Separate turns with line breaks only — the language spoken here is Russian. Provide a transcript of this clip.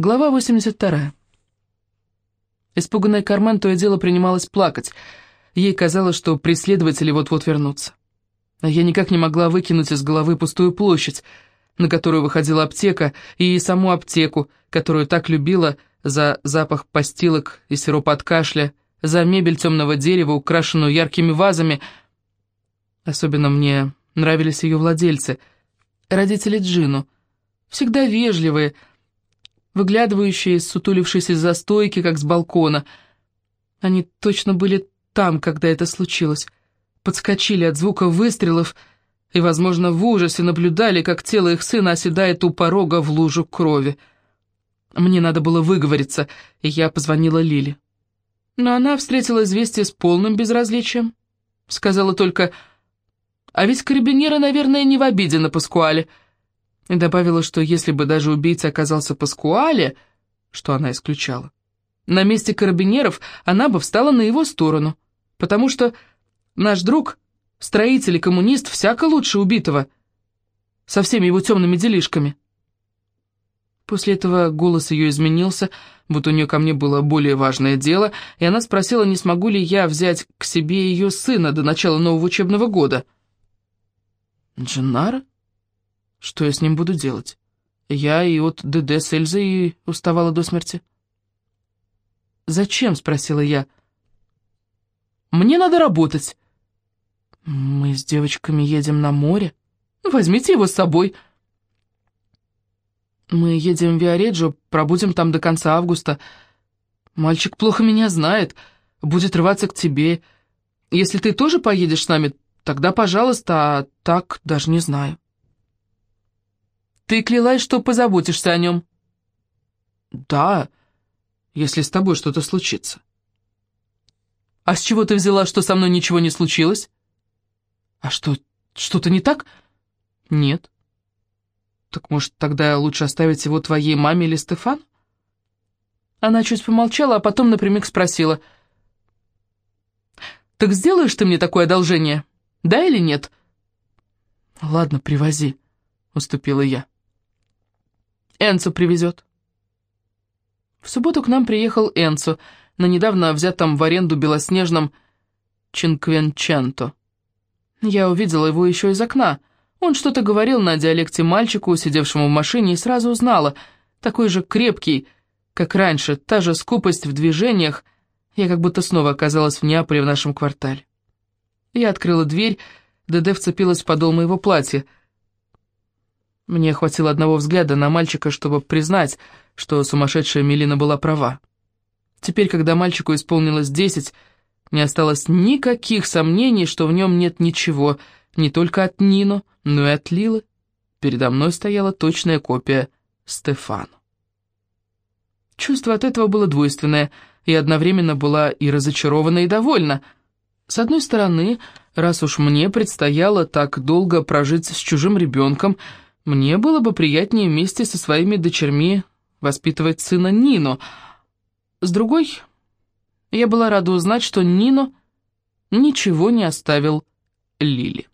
Глава 82. Испуганная Кармен то и дело принималась плакать. Ей казалось, что преследователи вот-вот вернутся. А я никак не могла выкинуть из головы пустую площадь, на которую выходила аптека, и саму аптеку, которую так любила за запах постилок и сироп от кашля, за мебель темного дерева, украшенную яркими вазами. Особенно мне нравились ее владельцы, родители Джину. Всегда вежливые, выглядывающие, сутулившись из-за стойки, как с балкона. Они точно были там, когда это случилось. Подскочили от звука выстрелов и, возможно, в ужасе наблюдали, как тело их сына оседает у порога в лужу крови. Мне надо было выговориться, и я позвонила Лиле. Но она встретила известие с полным безразличием. Сказала только, «А ведь карабинеры, наверное, не в обиде на Паскуале» и добавила, что если бы даже убийца оказался Паскуале, что она исключала, на месте карабинеров она бы встала на его сторону, потому что наш друг, строитель и коммунист, всяко лучше убитого, со всеми его темными делишками. После этого голос ее изменился, будто у нее ко мне было более важное дело, и она спросила, не смогу ли я взять к себе ее сына до начала нового учебного года. «Дженнара?» Что я с ним буду делать? Я и от ДД с Эльзой уставала до смерти. «Зачем?» — спросила я. «Мне надо работать». «Мы с девочками едем на море. Возьмите его с собой». «Мы едем в Виареджо, пробудем там до конца августа. Мальчик плохо меня знает, будет рваться к тебе. Если ты тоже поедешь с нами, тогда пожалуйста, а так даже не знаю». Ты клялась, что позаботишься о нем?» «Да, если с тобой что-то случится». «А с чего ты взяла, что со мной ничего не случилось?» «А что, что-то не так?» «Нет». «Так, может, тогда лучше оставить его твоей маме или Стефан?» Она чуть помолчала, а потом напрямик спросила. «Так сделаешь ты мне такое одолжение, да или нет?» «Ладно, привози», — уступила я. Энцо привезет». В субботу к нам приехал Энцо на недавно взятом в аренду белоснежном Чинквенченто. Я увидела его еще из окна. Он что-то говорил на диалекте мальчику, сидевшему в машине, и сразу узнала. Такой же крепкий, как раньше, та же скупость в движениях. Я как будто снова оказалась в Неаполе в нашем квартале. Я открыла дверь, ДД вцепилась в подол моего платья — мне хватило одного взгляда на мальчика, чтобы признать, что сумасшедшая Мелина была права. Теперь, когда мальчику исполнилось десять, не осталось никаких сомнений, что в нем нет ничего, не только от Нино, но и от Лилы. Передо мной стояла точная копия Стефана. Чувство от этого было двойственное, и одновременно была и разочарована, и довольна. С одной стороны, раз уж мне предстояло так долго прожить с чужим ребенком, мне было бы приятнее вместе со своими дочерьми воспитывать сына Нину. С другой, я была рада узнать, что Нино ничего не оставил Лили.